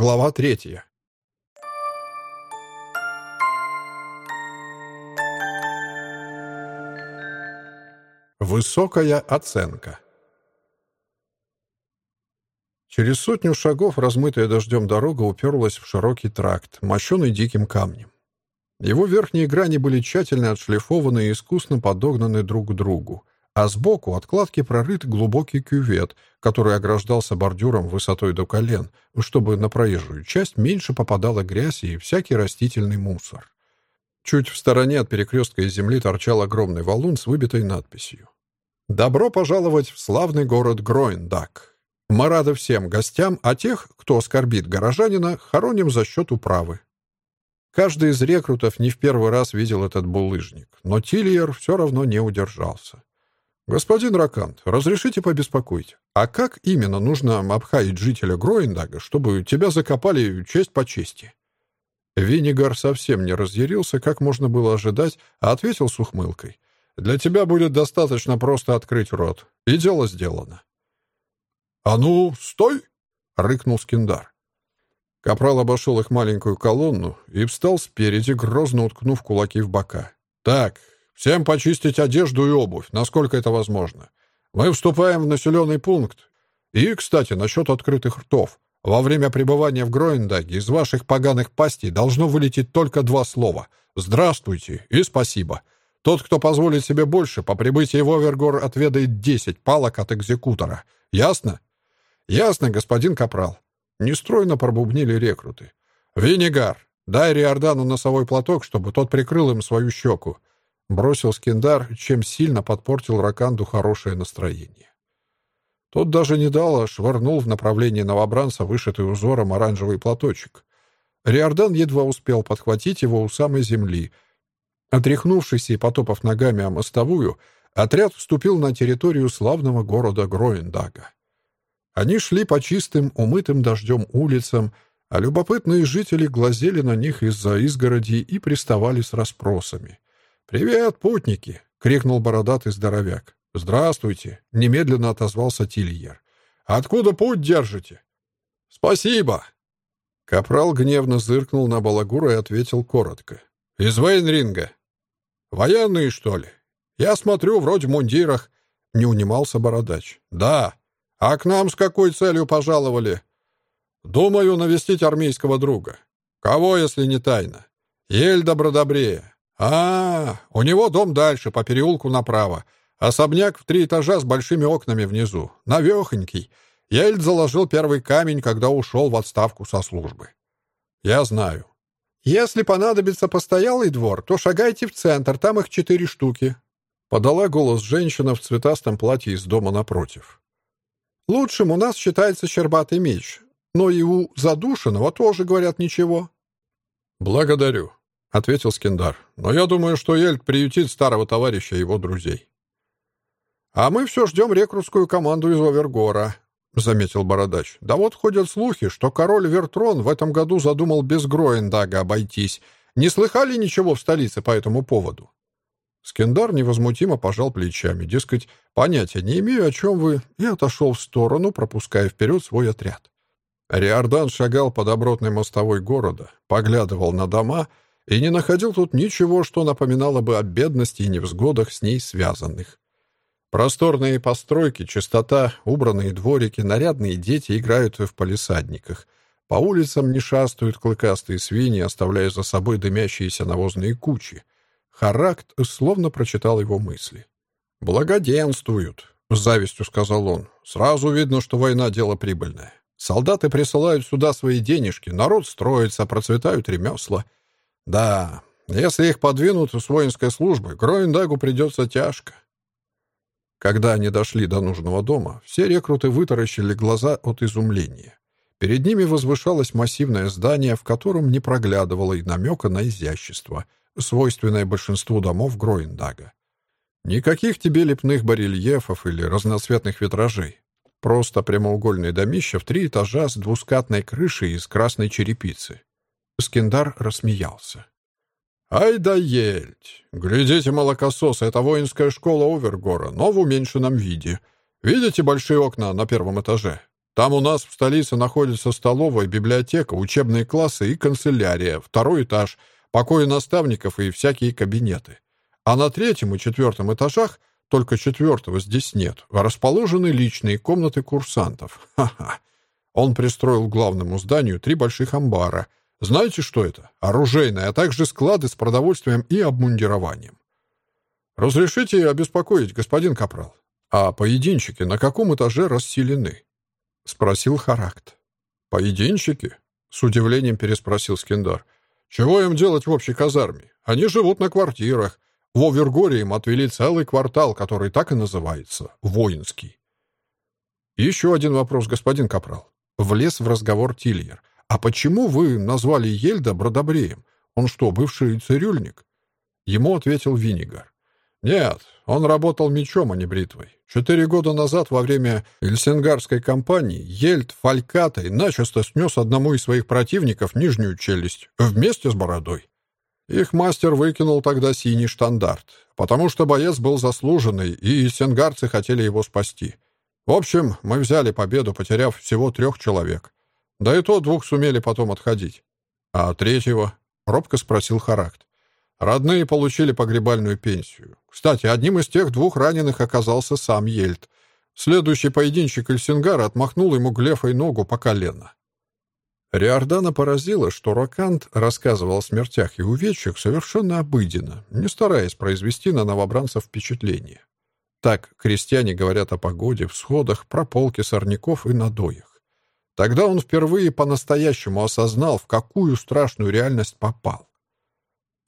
Глава третья. Высокая оценка. Через сотню шагов размытая дождем дорога уперлась в широкий тракт, мощенный диким камнем. Его верхние грани были тщательно отшлифованы и искусно подогнаны друг к другу, а сбоку от кладки прорыт глубокий кювет, который ограждался бордюром высотой до колен, чтобы на проезжую часть меньше попадала грязь и всякий растительный мусор. Чуть в стороне от перекрестка из земли торчал огромный валун с выбитой надписью. «Добро пожаловать в славный город Гроиндак. Мы рады всем гостям, а тех, кто оскорбит горожанина, хороним за счет управы». Каждый из рекрутов не в первый раз видел этот булыжник, но Тильер все равно не удержался. «Господин Ракант, разрешите побеспокоить. А как именно нужно обхаять жителя Гроиндага, чтобы тебя закопали честь по чести?» Винигар совсем не разъярился, как можно было ожидать, а ответил с ухмылкой. «Для тебя будет достаточно просто открыть рот. И дело сделано». «А ну, стой!» — рыкнул Скиндар. Капрал обошел их маленькую колонну и встал спереди, грозно уткнув кулаки в бока. «Так, Всем почистить одежду и обувь, насколько это возможно. Мы вступаем в населенный пункт. И, кстати, насчет открытых ртов. Во время пребывания в Гроиндаге из ваших поганых пастей должно вылететь только два слова «Здравствуйте» и «Спасибо». Тот, кто позволит себе больше, по прибытии в Овергор отведает десять палок от экзекутора. Ясно? Ясно, господин Капрал. Нестройно пробубнили рекруты. Винегар, дай Риордану носовой платок, чтобы тот прикрыл им свою щеку. Бросил Скиндар, чем сильно подпортил Раканду хорошее настроение. Тот даже не дал, а швырнул в направлении новобранца вышитый узором оранжевый платочек. Риордан едва успел подхватить его у самой земли. Отряхнувшись и потопав ногами о мостовую, отряд вступил на территорию славного города Гроендага. Они шли по чистым, умытым дождем улицам, а любопытные жители глазели на них из-за изгороди и приставали с расспросами. «Привет, путники!» — крикнул бородатый здоровяк. «Здравствуйте!» — немедленно отозвался Тильер. «Откуда путь держите?» «Спасибо!» Капрал гневно зыркнул на Балагура и ответил коротко. «Из Вейнринга». «Военные, что ли? Я смотрю, вроде в мундирах». Не унимался бородач. «Да. А к нам с какой целью пожаловали?» «Думаю, навестить армейского друга. Кого, если не тайна? Ель добродобрее. А, у него дом дальше, по переулку направо. Особняк в три этажа с большими окнами внизу. Навехонький. Ельд заложил первый камень, когда ушел в отставку со службы. Я знаю. Если понадобится постоялый двор, то шагайте в центр, там их четыре штуки. Подала голос женщина в цветастом платье из дома напротив. Лучшим у нас считается щербатый меч, но и у задушенного тоже говорят ничего. Благодарю. — ответил Скиндар. «Но я думаю, что Эльд приютит старого товарища и его друзей». «А мы все ждем рекрутскую команду из Овергора», — заметил Бородач. «Да вот ходят слухи, что король Вертрон в этом году задумал без Гроендага обойтись. Не слыхали ничего в столице по этому поводу?» Скиндар невозмутимо пожал плечами, дескать, понятия не имею, о чем вы, и отошел в сторону, пропуская вперед свой отряд. Риордан шагал по добротной мостовой города, поглядывал на дома — и не находил тут ничего, что напоминало бы о бедности и невзгодах с ней связанных. Просторные постройки, чистота, убранные дворики, нарядные дети играют в палисадниках. По улицам не шастают клыкастые свиньи, оставляя за собой дымящиеся навозные кучи. Характ словно прочитал его мысли. «Благоденствуют», — с завистью сказал он. «Сразу видно, что война — дело прибыльное. Солдаты присылают сюда свои денежки, народ строится, процветают ремесла». Да, если их подвинут с воинской службы, Гроиндагу придется тяжко. Когда они дошли до нужного дома, все рекруты вытаращили глаза от изумления. Перед ними возвышалось массивное здание, в котором не проглядывало и намека на изящество, свойственное большинству домов Гроиндага. Никаких тебе лепных барельефов или разноцветных витражей. Просто прямоугольное домище в три этажа с двускатной крышей из красной черепицы. Скиндар рассмеялся. «Ай да ельть! Глядите, молокососы, это воинская школа Овергора, но в уменьшенном виде. Видите большие окна на первом этаже? Там у нас в столице находится столовая, библиотека, учебные классы и канцелярия, второй этаж, покои наставников и всякие кабинеты. А на третьем и четвертом этажах, только четвертого здесь нет, расположены личные комнаты курсантов. Ха-ха. Он пристроил к главному зданию три больших амбара. Знаете, что это? Оружейные, а также склады с продовольствием и обмундированием. «Разрешите обеспокоить, господин Капрал? А поединчики на каком этаже расселены?» — спросил Характ. «Поединчики?» — с удивлением переспросил Скиндар. «Чего им делать в общей казарме? Они живут на квартирах. В Овергоре им отвели целый квартал, который так и называется — воинский». «Еще один вопрос, господин Капрал». Влез в разговор Тильер. «А почему вы назвали Ельда Бродобреем? Он что, бывший цирюльник?» Ему ответил Винигар. «Нет, он работал мечом, а не бритвой. Четыре года назад во время Эльсингарской кампании Ельд Фалькатой начисто снес одному из своих противников нижнюю челюсть вместе с бородой. Их мастер выкинул тогда синий штандарт, потому что боец был заслуженный, и сенгарцы хотели его спасти. В общем, мы взяли победу, потеряв всего трех человек. Да и то двух сумели потом отходить. А третьего? — робко спросил Характ. Родные получили погребальную пенсию. Кстати, одним из тех двух раненых оказался сам Ельд. Следующий поединщик Эльсингара отмахнул ему глефой ногу по колено. Риордана поразило, что Рокант рассказывал о смертях и увечьях совершенно обыденно, не стараясь произвести на новобранцев впечатление. Так крестьяне говорят о погоде, всходах, прополке сорняков и надоях. Тогда он впервые по-настоящему осознал, в какую страшную реальность попал.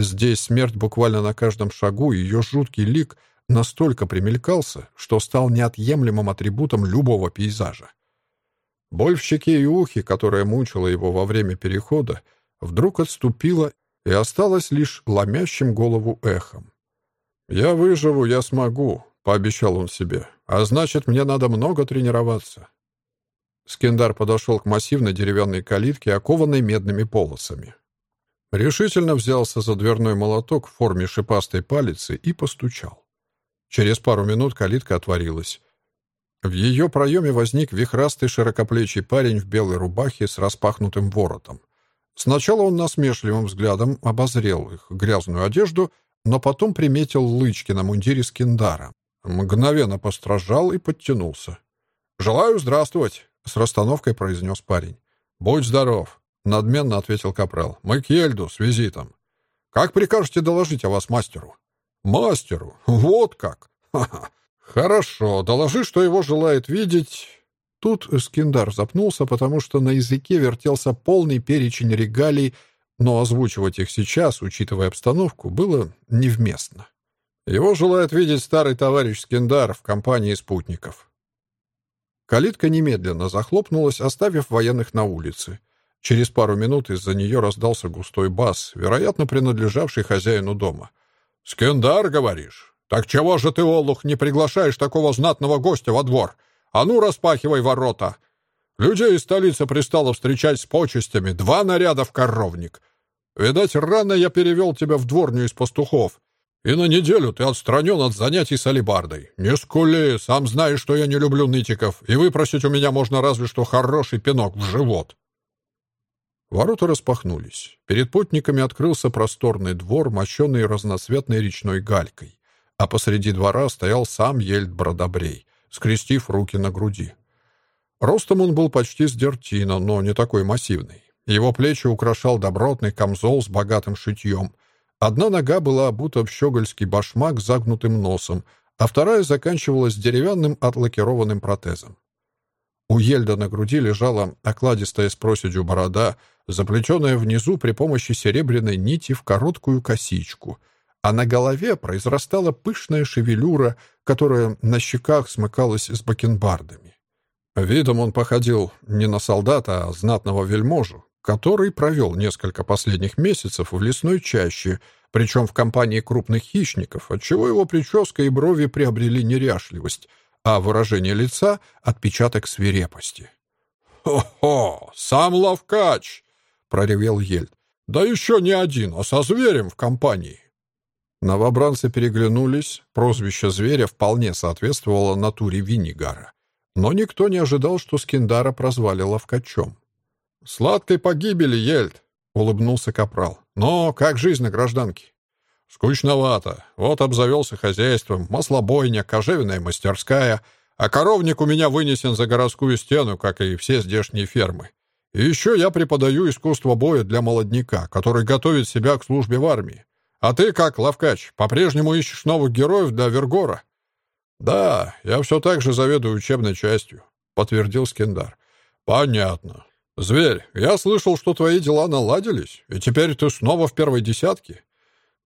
Здесь смерть буквально на каждом шагу, и ее жуткий лик настолько примелькался, что стал неотъемлемым атрибутом любого пейзажа. Боль в щеке и ухе, которая мучила его во время перехода, вдруг отступила и осталась лишь ломящим голову эхом. «Я выживу, я смогу», — пообещал он себе, «а значит, мне надо много тренироваться». Скендар подошел к массивной деревянной калитке, окованной медными полосами. Решительно взялся за дверной молоток в форме шипастой палицы и постучал. Через пару минут калитка отворилась. В ее проеме возник вихрастый широкоплечий парень в белой рубахе с распахнутым воротом. Сначала он насмешливым взглядом обозрел их грязную одежду, но потом приметил лычки на мундире скиндара. Мгновенно постражал и подтянулся. «Желаю здравствовать!» — с расстановкой произнес парень. «Будь здоров!» — надменно ответил Капрал. «Мы к Ельду с визитом. Как прикажете доложить о вас мастеру?» «Мастеру? Вот как! Ха-ха! Хорошо, доложи, что его желает видеть...» Тут Скиндар запнулся, потому что на языке вертелся полный перечень регалий, но озвучивать их сейчас, учитывая обстановку, было невместно. Его желает видеть старый товарищ Скиндар в компании спутников. Калитка немедленно захлопнулась, оставив военных на улице. Через пару минут из-за нее раздался густой бас, вероятно, принадлежавший хозяину дома. «Скендар, говоришь? Так чего же ты, Олух, не приглашаешь такого знатного гостя во двор? А ну, распахивай ворота!» Людей из столицы пристало встречать с почестями. Два наряда в коровник. Видать, рано я перевел тебя в дворню из пастухов. И на неделю ты отстранен от занятий с алибардой. Не скули, сам знаешь, что я не люблю нытиков, и выпросить у меня можно разве что хороший пинок в живот. Ворота распахнулись. Перед путниками открылся просторный двор, мощенный разноцветной речной галькой. А посреди двора стоял сам Ельд Бродобрей, скрестив руки на груди. Ростом он был почти с дертина, но не такой массивный. Его плечи украшал добротный камзол с богатым шитьем. Одна нога была обута в щегольский башмак с загнутым носом, а вторая заканчивалась деревянным отлакированным протезом. У Ельда на груди лежала окладистая с проседью борода, заплетенная внизу при помощи серебряной нити в короткую косичку, а на голове произрастала пышная шевелюра, которая на щеках смыкалась с бакенбардами. Видом он походил не на солдата, а знатного вельможу, который провел несколько последних месяцев в лесной чаще, причем в компании крупных хищников, отчего его прическа и брови приобрели неряшливость — а выражение лица — отпечаток свирепости. «Хо-хо! Сам ловкач!» — проревел Ельд. «Да еще не один, а со зверем в компании!» Новобранцы переглянулись. Прозвище зверя вполне соответствовало натуре Виннигара. Но никто не ожидал, что Скиндара прозвали ловкачом. «Сладкой погибели, Ельд!» — улыбнулся Капрал. «Но как жизнь на гражданке?» «Скучновато. Вот обзавелся хозяйством, маслобойня, кожевенная мастерская, а коровник у меня вынесен за городскую стену, как и все здешние фермы. И еще я преподаю искусство боя для молодняка, который готовит себя к службе в армии. А ты как, Лавкач, по-прежнему ищешь новых героев для Вергора?» «Да, я все так же заведую учебной частью», — подтвердил Скиндар. «Понятно. Зверь, я слышал, что твои дела наладились, и теперь ты снова в первой десятке».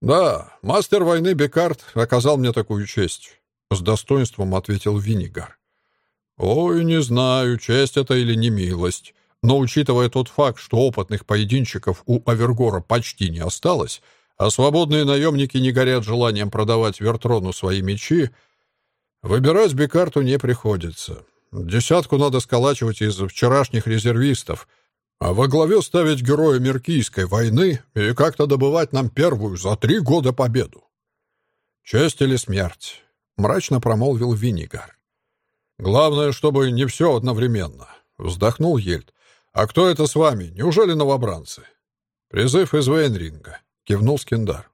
«Да, мастер войны Бекарт оказал мне такую честь», — с достоинством ответил Винигар. «Ой, не знаю, честь это или не милость, но учитывая тот факт, что опытных поединчиков у Авергора почти не осталось, а свободные наемники не горят желанием продавать Вертрону свои мечи, Выбирать Бекарту не приходится. Десятку надо сколачивать из вчерашних резервистов, а во главе ставить героя Меркийской войны и как-то добывать нам первую за три года победу. «Честь или смерть?» — мрачно промолвил Винигар. «Главное, чтобы не все одновременно», — вздохнул Ельд. «А кто это с вами? Неужели новобранцы?» «Призыв из Вейнринга», — кивнул Скиндар.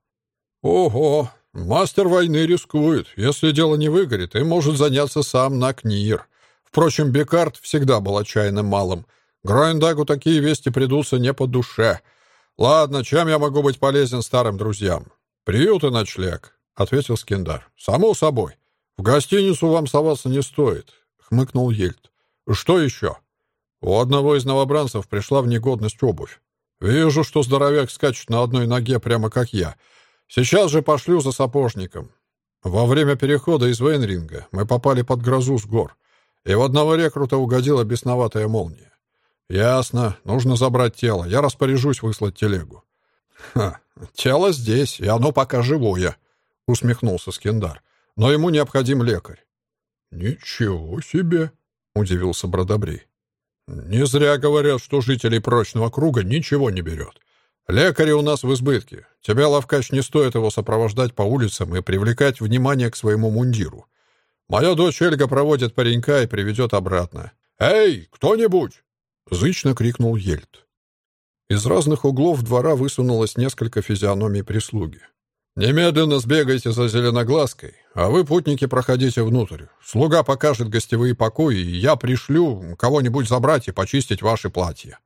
«Ого, Мастер войны рискует. Если дело не выгорит, и может заняться сам Накнир. Впрочем, Бекарт всегда был отчаянным малым. Гроиндагу такие вести придутся не по душе. Ладно, чем я могу быть полезен старым друзьям? Приют и ночлег, — ответил Скиндар. Само собой. В гостиницу вам соваться не стоит, — хмыкнул Ельд. Что еще? У одного из новобранцев пришла в негодность обувь. Вижу, что здоровяк скачет на одной ноге прямо как я — Сейчас же пошлю за сапожником. Во время перехода из Вейнринга мы попали под грозу с гор, и в одного рекрута угодила бесноватая молния. Ясно, нужно забрать тело. Я распоряжусь выслать телегу. Ха, тело здесь, и оно пока живое, усмехнулся Скиндар. Но ему необходим лекарь. Ничего себе, удивился Бродобрей. Не зря говорят, что жителей прочного круга ничего не берет. «Лекари у нас в избытке. Тебя, Лавкач, не стоит его сопровождать по улицам и привлекать внимание к своему мундиру. Моя дочь Эльга проводит паренька и приведет обратно. «Эй, кто-нибудь!» — зычно крикнул Ельд. Из разных углов двора высунулось несколько физиономий прислуги. «Немедленно сбегайте за зеленоглазкой, а вы, путники, проходите внутрь. Слуга покажет гостевые покои, и я пришлю кого-нибудь забрать и почистить ваши платья».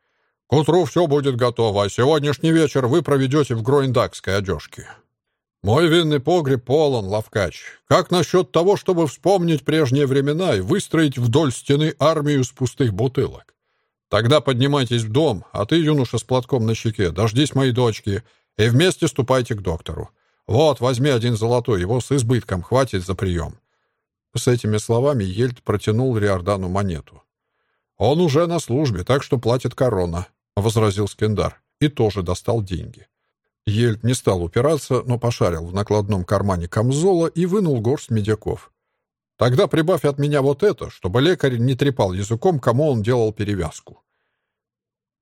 К утру все будет готово, а сегодняшний вечер вы проведете в гроиндакской одежке. Мой винный погреб полон, Лавкач. Как насчет того, чтобы вспомнить прежние времена и выстроить вдоль стены армию с пустых бутылок? Тогда поднимайтесь в дом, а ты, юноша с платком на щеке, дождись моей дочки и вместе ступайте к доктору. Вот, возьми один золотой, его с избытком хватит за прием». С этими словами Ельд протянул Риордану монету. «Он уже на службе, так что платит корона», — возразил Скендар и тоже достал деньги. Ельд не стал упираться, но пошарил в накладном кармане камзола и вынул горсть медяков. «Тогда прибавь от меня вот это, чтобы лекарь не трепал языком, кому он делал перевязку».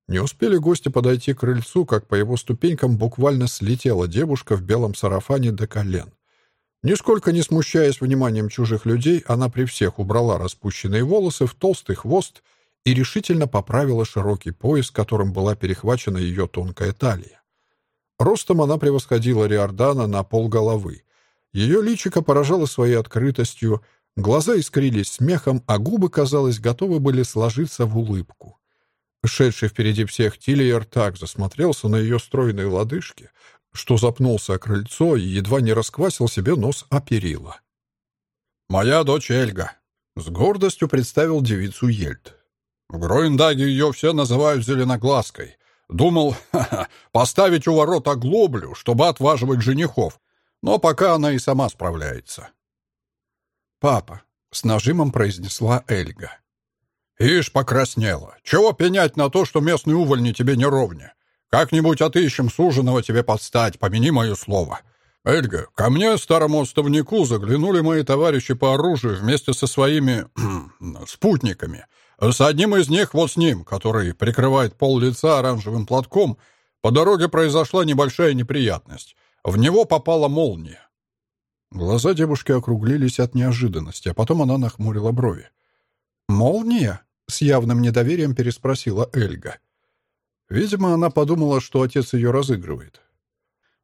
Не успели гости подойти к крыльцу, как по его ступенькам буквально слетела девушка в белом сарафане до колен. Нисколько не смущаясь вниманием чужих людей, она при всех убрала распущенные волосы в толстый хвост и решительно поправила широкий пояс, которым была перехвачена ее тонкая талия. Ростом она превосходила Риордана на полголовы. Ее личико поражало своей открытостью, глаза искрились смехом, а губы, казалось, готовы были сложиться в улыбку. Шедший впереди всех Тильер так засмотрелся на ее стройные лодыжки, что запнулся о крыльцо и едва не расквасил себе нос о перила. «Моя дочь Эльга», — с гордостью представил девицу Ельд. В Гроиндаге ее все называют зеленоглазкой. Думал, ха -ха, поставить у ворот оглоблю, чтобы отваживать женихов. Но пока она и сама справляется. «Папа», — с нажимом произнесла Эльга. «Ишь, покраснела. Чего пенять на то, что местные увольни тебе не ровня? Как-нибудь отыщем суженого тебе подстать, помяни мое слово. Эльга, ко мне, старому отставнику, заглянули мои товарищи по оружию вместе со своими спутниками — с одним из них, вот с ним, который прикрывает пол лица оранжевым платком, по дороге произошла небольшая неприятность. В него попала молния. Глаза девушки округлились от неожиданности, а потом она нахмурила брови. «Молния?» — с явным недоверием переспросила Эльга. Видимо, она подумала, что отец ее разыгрывает.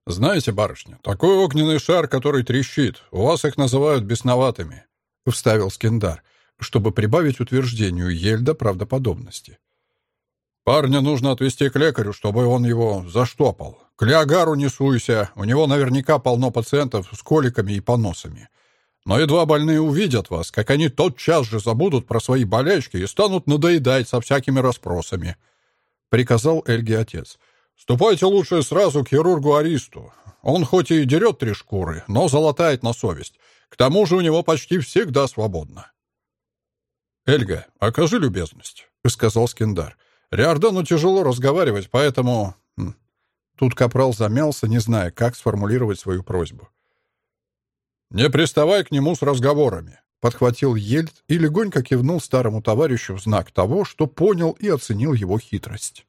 «Знаете, барышня, такой огненный шар, который трещит, у вас их называют бесноватыми», — вставил Скиндар, чтобы прибавить утверждению Ельда правдоподобности. «Парня нужно отвезти к лекарю, чтобы он его заштопал. К Леогару не суйся, у него наверняка полно пациентов с коликами и поносами. Но едва больные увидят вас, как они тотчас же забудут про свои болячки и станут надоедать со всякими расспросами», — приказал Эльге отец. «Ступайте лучше сразу к хирургу Аристу. Он хоть и дерет три шкуры, но золотает на совесть. К тому же у него почти всегда свободно». «Эльга, окажи любезность», — сказал Скиндар. «Риордану тяжело разговаривать, поэтому...» Тут Капрал замялся, не зная, как сформулировать свою просьбу. «Не приставай к нему с разговорами», — подхватил Ельд и легонько кивнул старому товарищу в знак того, что понял и оценил его хитрость.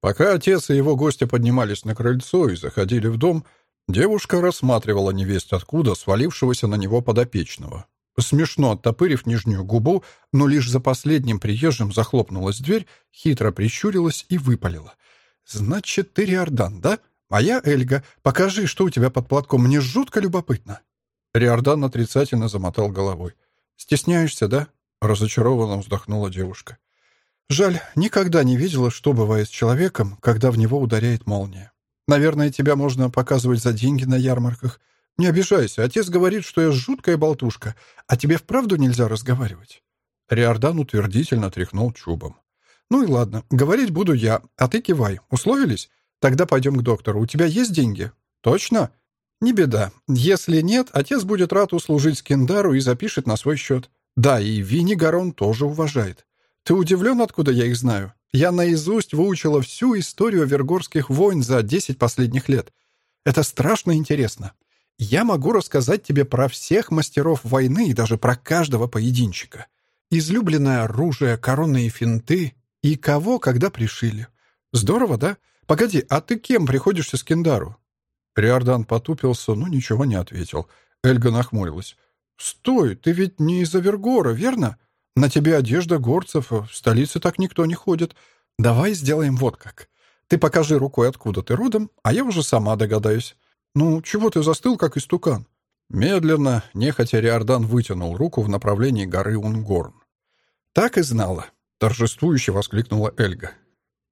Пока отец и его гости поднимались на крыльцо и заходили в дом, девушка рассматривала невесть откуда свалившегося на него подопечного. Смешно оттопырив нижнюю губу, но лишь за последним приезжим захлопнулась дверь, хитро прищурилась и выпалила. «Значит, ты Риордан, да? А я Эльга. Покажи, что у тебя под платком. Мне жутко любопытно». Риордан отрицательно замотал головой. «Стесняешься, да?» — разочарованно вздохнула девушка. Жаль, никогда не видела, что бывает с человеком, когда в него ударяет молния. Наверное, тебя можно показывать за деньги на ярмарках. Не обижайся, отец говорит, что я жуткая болтушка, а тебе вправду нельзя разговаривать. Риордан утвердительно тряхнул чубом. Ну и ладно, говорить буду я, а ты кивай. Условились? Тогда пойдем к доктору. У тебя есть деньги? Точно? Не беда. Если нет, отец будет рад услужить Скиндару и запишет на свой счет. Да, и Винни Гарон тоже уважает. Ты удивлен, откуда я их знаю? Я наизусть выучила всю историю вергорских войн за десять последних лет. Это страшно интересно. Я могу рассказать тебе про всех мастеров войны и даже про каждого поединчика. Излюбленное оружие, коронные финты и кого когда пришили. Здорово, да? Погоди, а ты кем приходишься с Кендару? Риордан потупился, но ничего не ответил. Эльга нахмурилась. «Стой, ты ведь не из-за Вергора, верно? На тебе одежда горцев, в столице так никто не ходит. Давай сделаем вот как. Ты покажи рукой, откуда ты родом, а я уже сама догадаюсь. Ну, чего ты застыл, как истукан?» Медленно, нехотя Риордан вытянул руку в направлении горы Унгорн. «Так и знала», — торжествующе воскликнула Эльга.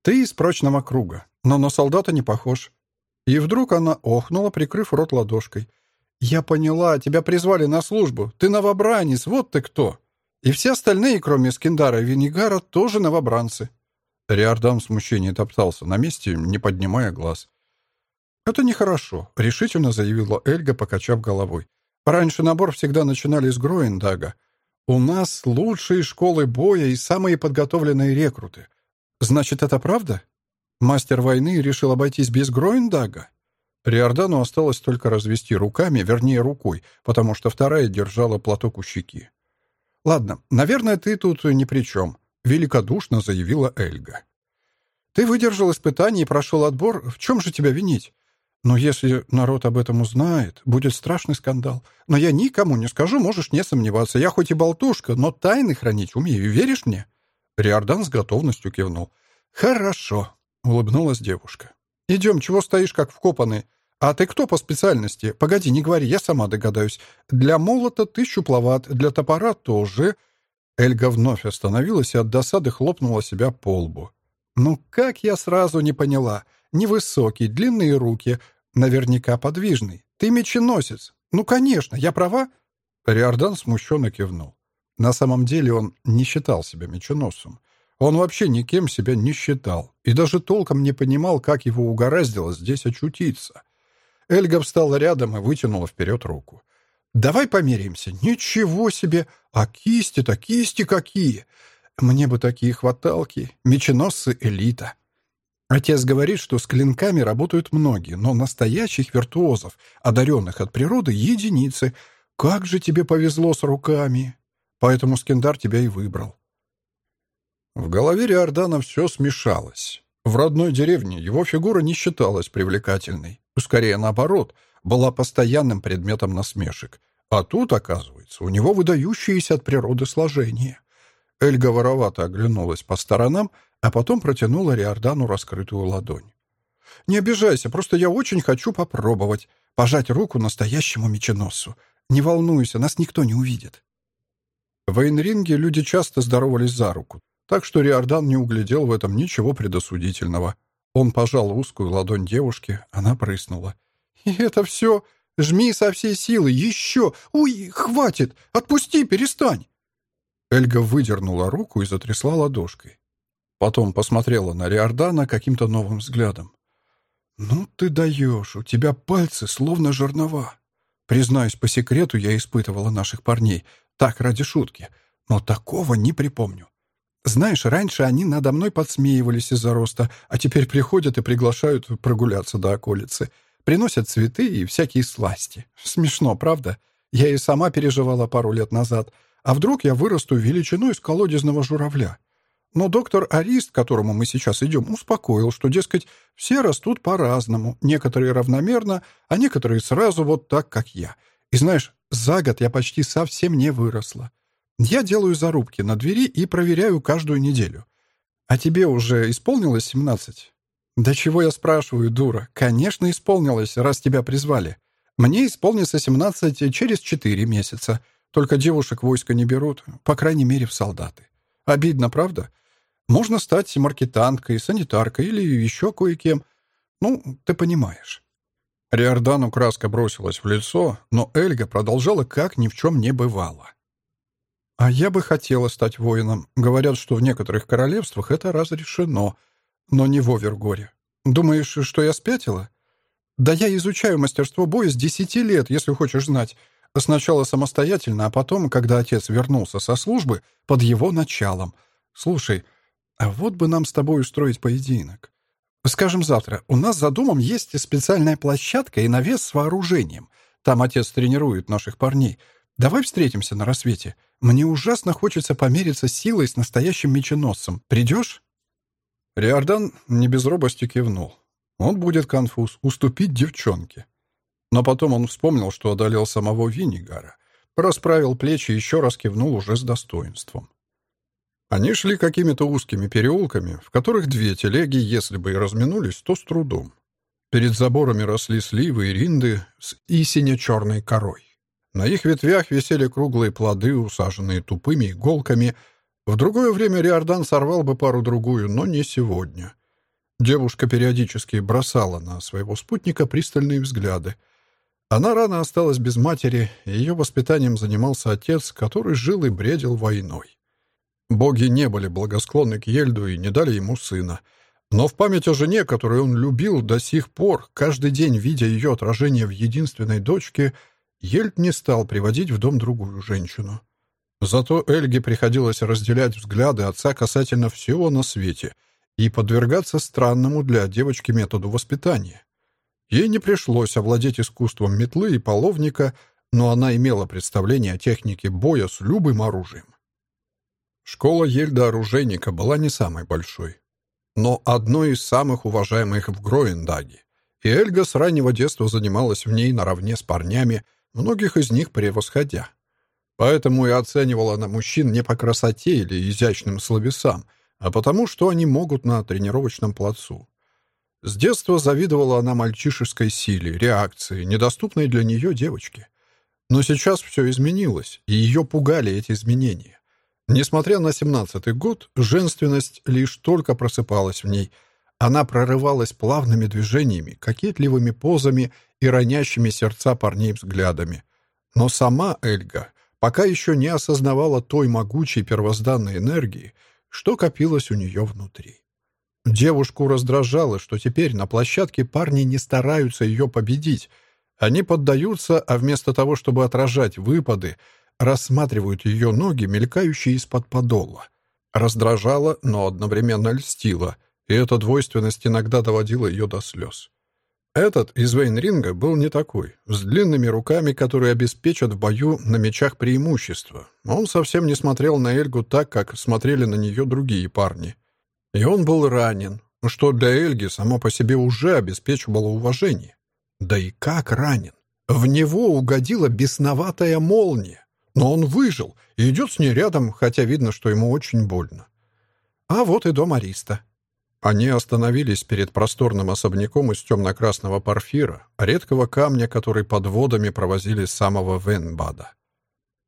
«Ты из прочного круга, но на солдата не похож». И вдруг она охнула, прикрыв рот ладошкой. «Я поняла, тебя призвали на службу. Ты новобранец, вот ты кто!» И все остальные, кроме Скиндара и Венигара, тоже новобранцы. Риордан в смущении топтался на месте, не поднимая глаз. «Это нехорошо», — решительно заявила Эльга, покачав головой. «Раньше набор всегда начинали с Гроиндага. У нас лучшие школы боя и самые подготовленные рекруты. Значит, это правда? Мастер войны решил обойтись без Гроиндага?» Риордану осталось только развести руками, вернее, рукой, потому что вторая держала платок у щеки. «Ладно, наверное, ты тут ни при чем», — великодушно заявила Эльга. «Ты выдержал испытание и прошел отбор. В чем же тебя винить? Но если народ об этом узнает, будет страшный скандал. Но я никому не скажу, можешь не сомневаться. Я хоть и болтушка, но тайны хранить умею. Веришь мне?» Риордан с готовностью кивнул. «Хорошо», — улыбнулась девушка. «Идем, чего стоишь, как вкопанный? «А ты кто по специальности? Погоди, не говори, я сама догадаюсь. Для молота ты щупловат, для топора тоже». Эльга вновь остановилась и от досады хлопнула себя по лбу. «Ну как я сразу не поняла? Невысокий, длинные руки, наверняка подвижный. Ты меченосец. Ну, конечно, я права?» Риордан смущенно кивнул. На самом деле он не считал себя меченосцем. Он вообще никем себя не считал и даже толком не понимал, как его угораздило здесь очутиться. Эльга встала рядом и вытянула вперед руку. «Давай померимся. Ничего себе! А кисти-то, кисти какие! Мне бы такие хваталки. Меченосцы — элита». Отец говорит, что с клинками работают многие, но настоящих виртуозов, одаренных от природы, единицы. Как же тебе повезло с руками! Поэтому Скендар тебя и выбрал. В голове Риордана все смешалось. В родной деревне его фигура не считалась привлекательной. Скорее наоборот, была постоянным предметом насмешек. А тут, оказывается, у него выдающееся от природы сложение. Эльга воровато оглянулась по сторонам, а потом протянула Риордану раскрытую ладонь. «Не обижайся, просто я очень хочу попробовать пожать руку настоящему меченосцу. Не волнуйся, нас никто не увидит». В Эйнринге люди часто здоровались за руку, так что Риордан не углядел в этом ничего предосудительного. Он пожал узкую ладонь девушки, она прыснула. «И это все? Жми со всей силы, еще! Уй, хватит! Отпусти, перестань!» Эльга выдернула руку и затрясла ладошкой. Потом посмотрела на Риордана каким-то новым взглядом. «Ну ты даешь, у тебя пальцы словно жернова. Признаюсь, по секрету я испытывала наших парней. Так, ради шутки. Но такого не припомню. Знаешь, раньше они надо мной подсмеивались из-за роста, а теперь приходят и приглашают прогуляться до околицы. Приносят цветы и всякие сласти. Смешно, правда? Я и сама переживала пару лет назад. А вдруг я вырасту величиной из колодезного журавля? Но доктор Арист, к которому мы сейчас идем, успокоил, что, дескать, все растут по-разному, некоторые равномерно, а некоторые сразу вот так, как я. И знаешь, за год я почти совсем не выросла. Я делаю зарубки на двери и проверяю каждую неделю. А тебе уже исполнилось семнадцать? Да чего я спрашиваю, дура? Конечно, исполнилось, раз тебя призвали. Мне исполнится семнадцать через четыре месяца. Только девушек войска не берут, по крайней мере, в солдаты. Обидно, правда? Можно стать маркетанткой, санитаркой или еще кое-кем. Ну, ты понимаешь. Риордану краска бросилась в лицо, но Эльга продолжала как ни в чем не бывало. «А я бы хотела стать воином. Говорят, что в некоторых королевствах это разрешено, но не в Овергоре. Думаешь, что я спятила? Да я изучаю мастерство боя с десяти лет, если хочешь знать. Сначала самостоятельно, а потом, когда отец вернулся со службы, под его началом. Слушай, а вот бы нам с тобой устроить поединок. Скажем, завтра. У нас за домом есть специальная площадка и навес с вооружением. Там отец тренирует наших парней. Давай встретимся на рассвете. Мне ужасно хочется помериться силой с настоящим меченосцем. Придешь?» Риордан не без робости кивнул. Он будет конфуз, уступить девчонке. Но потом он вспомнил, что одолел самого Виннигара, расправил плечи и еще раз кивнул уже с достоинством. Они шли какими-то узкими переулками, в которых две телеги, если бы и разминулись, то с трудом. Перед заборами росли сливы и ринды с истине-черной корой. На их ветвях висели круглые плоды, усаженные тупыми иголками. В другое время Риордан сорвал бы пару-другую, но не сегодня. Девушка периодически бросала на своего спутника пристальные взгляды. Она рано осталась без матери, и ее воспитанием занимался отец, который жил и бредил войной. Боги не были благосклонны к Ельду и не дали ему сына. Но в память о жене, которую он любил до сих пор, каждый день видя ее отражение в единственной дочке, Ельд не стал приводить в дом другую женщину. Зато Эльге приходилось разделять взгляды отца касательно всего на свете и подвергаться странному для девочки методу воспитания. Ей не пришлось овладеть искусством метлы и половника, но она имела представление о технике боя с любым оружием. Школа Ельда-оружейника была не самой большой, но одной из самых уважаемых в Гроендаге, и Эльга с раннего детства занималась в ней наравне с парнями, многих из них превосходя. Поэтому и оценивала она мужчин не по красоте или изящным словесам, а потому, что они могут на тренировочном плацу. С детства завидовала она мальчишеской силе, реакции, недоступной для нее девочке. Но сейчас все изменилось, и ее пугали эти изменения. Несмотря на семнадцатый год, женственность лишь только просыпалась в ней. Она прорывалась плавными движениями, кокетливыми позами и ронящими сердца парней взглядами. Но сама Эльга пока еще не осознавала той могучей первозданной энергии, что копилось у нее внутри. Девушку раздражало, что теперь на площадке парни не стараются ее победить. Они поддаются, а вместо того, чтобы отражать выпады, рассматривают ее ноги, мелькающие из-под подола. Раздражало, но одновременно льстило, и эта двойственность иногда доводила ее до слез. Этот из Вейнринга был не такой, с длинными руками, которые обеспечат в бою на мечах преимущество. Он совсем не смотрел на Эльгу так, как смотрели на нее другие парни. И он был ранен, что для Эльги само по себе уже обеспечивало уважение. Да и как ранен? В него угодила бесноватая молния. Но он выжил и идет с ней рядом, хотя видно, что ему очень больно. А вот и дом Ариста. Они остановились перед просторным особняком из темно-красного порфира, редкого камня, который под водами провозили самого Венбада.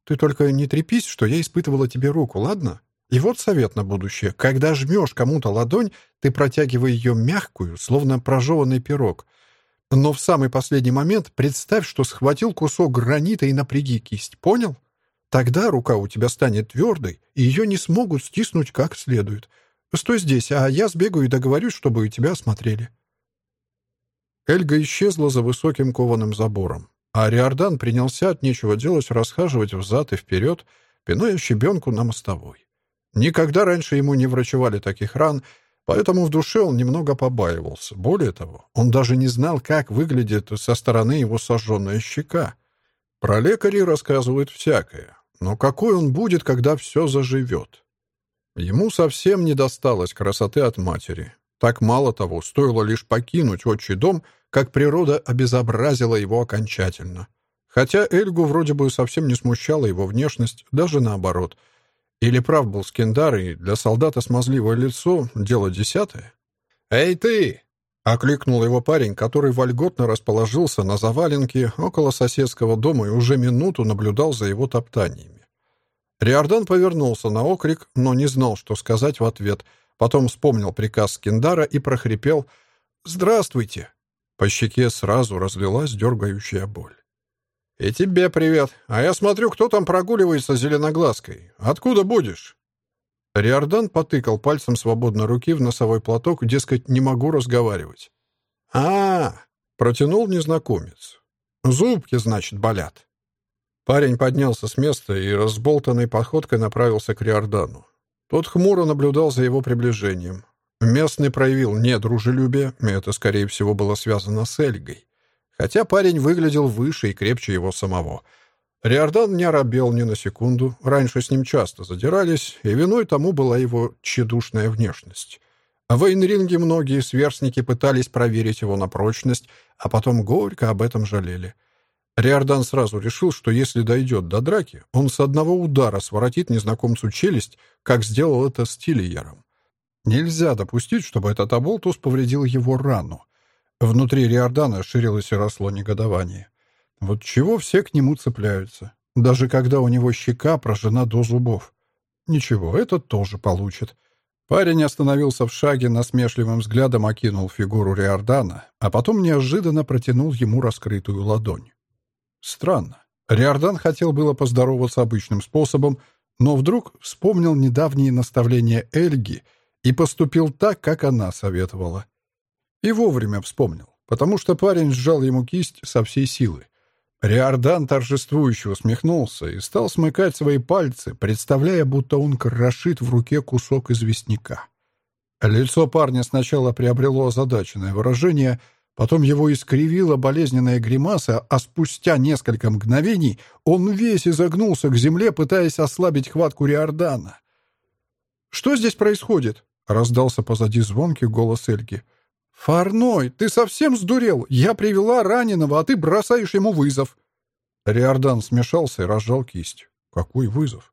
«Ты только не трепись, что я испытывала тебе руку, ладно? И вот совет на будущее. Когда жмешь кому-то ладонь, ты протягивай ее мягкую, словно прожеванный пирог. Но в самый последний момент представь, что схватил кусок гранита и напряги кисть. Понял? Тогда рука у тебя станет твердой, и ее не смогут стиснуть как следует. Стой здесь, а я сбегаю и договорюсь, чтобы и тебя осмотрели». Эльга исчезла за высоким кованым забором, а Риордан принялся от нечего делать расхаживать взад и вперед, пиная щебенку на мостовой. Никогда раньше ему не врачевали таких ран, поэтому в душе он немного побаивался. Более того, он даже не знал, как выглядит со стороны его сожженная щека. Про лекарей рассказывают всякое, но какой он будет, когда все заживет? Ему совсем не досталось красоты от матери. Так мало того, стоило лишь покинуть отчий дом, как природа обезобразила его окончательно. Хотя Эльгу вроде бы совсем не смущала его внешность, даже наоборот. Или прав был Скиндар, и для солдата смазливое лицо — дело десятое? «Эй ты!» — окликнул его парень, который вольготно расположился на заваленке около соседского дома и уже минуту наблюдал за его топтаниями. Риордан повернулся на окрик, но не знал, что сказать в ответ. Потом вспомнил приказ Скиндара и прохрипел «Здравствуйте!». По щеке сразу разлилась дергающая боль. «И тебе привет. А я смотрю, кто там прогуливается зеленоглазкой. Откуда будешь?» Риордан потыкал пальцем свободной руки в носовой платок, дескать, не могу разговаривать. а, -а, -а протянул незнакомец. «Зубки, значит, болят». Парень поднялся с места и разболтанной походкой направился к Риордану. Тот хмуро наблюдал за его приближением. Местный проявил недружелюбие, и это, скорее всего, было связано с Эльгой. Хотя парень выглядел выше и крепче его самого. Риордан не оробел ни на секунду, раньше с ним часто задирались, и виной тому была его тщедушная внешность. В Эйнринге многие сверстники пытались проверить его на прочность, а потом горько об этом жалели — Риордан сразу решил, что если дойдет до драки, он с одного удара своротит незнакомцу челюсть, как сделал это с Тильером. Нельзя допустить, чтобы этот оболтус повредил его рану. Внутри Риордана ширилось и росло негодование. Вот чего все к нему цепляются, даже когда у него щека прожжена до зубов. Ничего, этот тоже получит. Парень остановился в шаге, насмешливым взглядом окинул фигуру Риордана, а потом неожиданно протянул ему раскрытую ладонь. Странно. Риордан хотел было поздороваться обычным способом, но вдруг вспомнил недавние наставления Эльги и поступил так, как она советовала. И вовремя вспомнил, потому что парень сжал ему кисть со всей силы. Риордан торжествующе усмехнулся и стал смыкать свои пальцы, представляя, будто он крошит в руке кусок известняка. Лицо парня сначала приобрело озадаченное выражение — Потом его искривила болезненная гримаса, а спустя несколько мгновений он весь изогнулся к земле, пытаясь ослабить хватку Риордана. «Что здесь происходит?» — раздался позади звонкий голос Эльги. «Фарной, ты совсем сдурел? Я привела раненого, а ты бросаешь ему вызов!» Риордан смешался и разжал кисть. «Какой вызов?»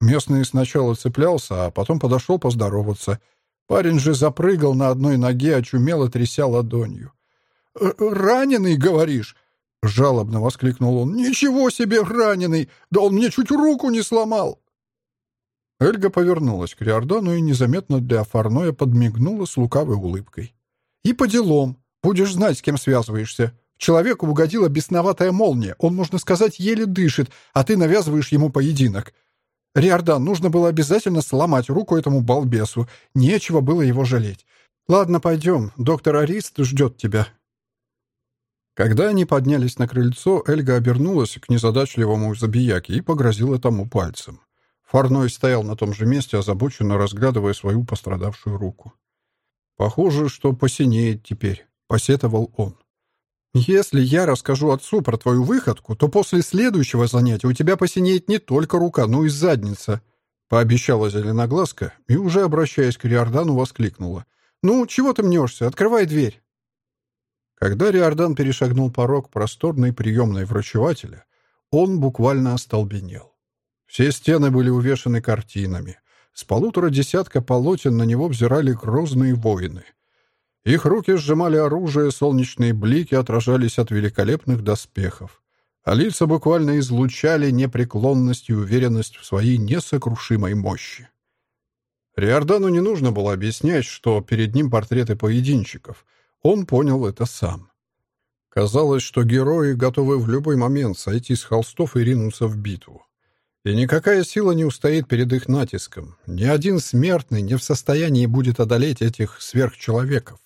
Местный сначала цеплялся, а потом подошел поздороваться. Парень же запрыгал на одной ноге, очумело тряся ладонью. Э, «Раненый, говоришь?» — жалобно воскликнул он. «Ничего себе, раненый! Да он мне чуть руку не сломал!» Эльга повернулась к Риордану и незаметно для Фарноя подмигнула с лукавой улыбкой. «И по делам. Будешь знать, с кем связываешься. Человеку угодила бесноватая молния. Он, можно сказать, еле дышит, а ты навязываешь ему поединок. Риордан, нужно было обязательно сломать руку этому балбесу. Нечего было его жалеть. Ладно, пойдем. Доктор Арист ждет тебя. Когда они поднялись на крыльцо, Эльга обернулась к незадачливому забияке и погрозила тому пальцем. Фарной стоял на том же месте, озабоченно разглядывая свою пострадавшую руку. «Похоже, что посинеет теперь», — посетовал он. «Если я расскажу отцу про твою выходку, то после следующего занятия у тебя посинеет не только рука, но и задница», — пообещала Зеленоглазка и, уже обращаясь к Риордану, воскликнула. «Ну, чего ты мнешься? Открывай дверь». Когда Риордан перешагнул порог просторной приемной врачевателя, он буквально остолбенел. Все стены были увешаны картинами. С полутора десятка полотен на него взирали грозные воины. Их руки сжимали оружие, солнечные блики отражались от великолепных доспехов. А лица буквально излучали непреклонность и уверенность в своей несокрушимой мощи. Риордану не нужно было объяснять, что перед ним портреты поединчиков. Он понял это сам. Казалось, что герои готовы в любой момент сойти с холстов и ринуться в битву. И никакая сила не устоит перед их натиском. Ни один смертный не в состоянии будет одолеть этих сверхчеловеков.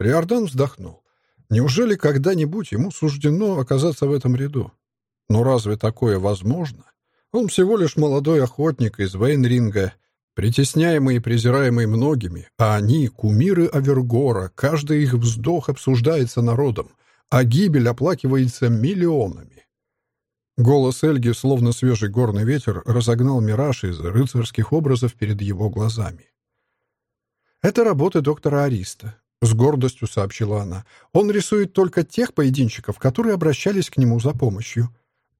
Риордан вздохнул. Неужели когда-нибудь ему суждено оказаться в этом ряду? Но разве такое возможно? Он всего лишь молодой охотник из Вейнринга, притесняемый и презираемый многими, а они — кумиры Авергора, каждый их вздох обсуждается народом, а гибель оплакивается миллионами. Голос Эльги, словно свежий горный ветер, разогнал мираж из рыцарских образов перед его глазами. «Это работы доктора Ариста», — с гордостью сообщила она. «Он рисует только тех поединчиков, которые обращались к нему за помощью.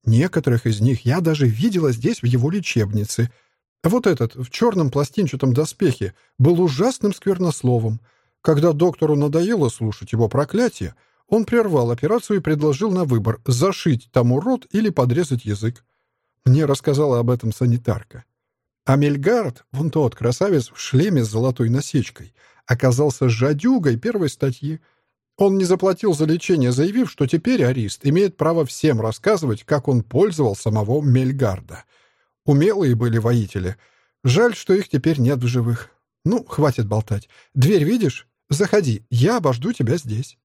Некоторых из них я даже видела здесь, в его лечебнице. Вот этот, в черном пластинчатом доспехе, был ужасным сквернословом. Когда доктору надоело слушать его проклятие, он прервал операцию и предложил на выбор зашить тому рот или подрезать язык. Мне рассказала об этом санитарка. А Мельгард, вон тот красавец в шлеме с золотой насечкой, оказался жадюгой первой статьи. Он не заплатил за лечение, заявив, что теперь Арист имеет право всем рассказывать, как он пользовал самого Мельгарда. Умелые были воители. Жаль, что их теперь нет в живых. Ну, хватит болтать. Дверь видишь? Заходи, я обожду тебя здесь.